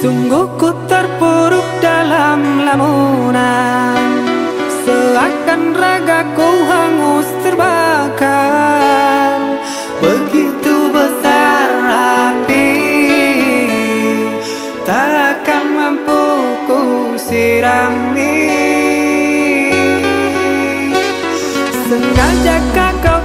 Sungguh ku terpuruk dalam lamunan. Seakan ragaku hangus terbakar. Begitu besar api Tak akan mampu ku sirami. Sengajakah kau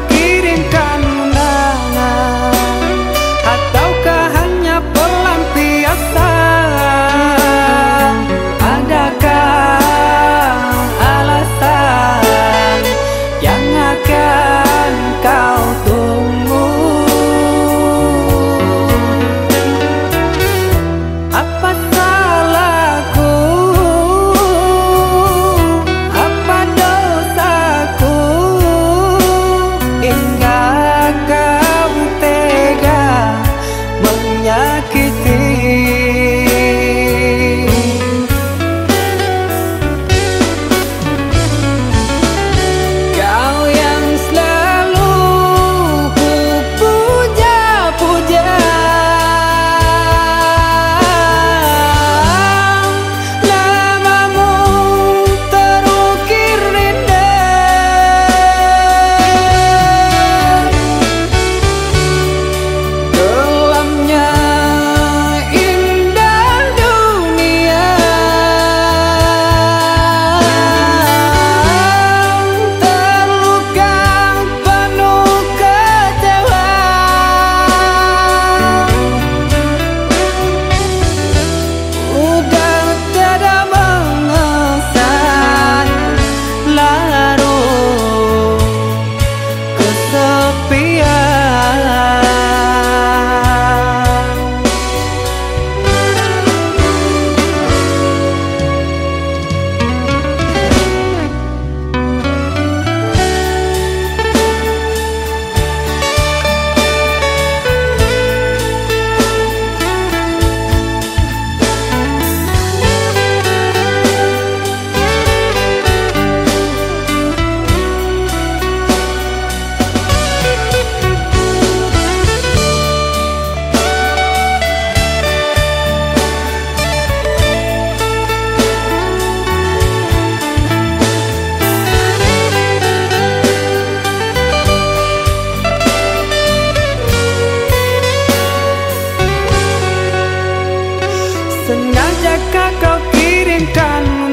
be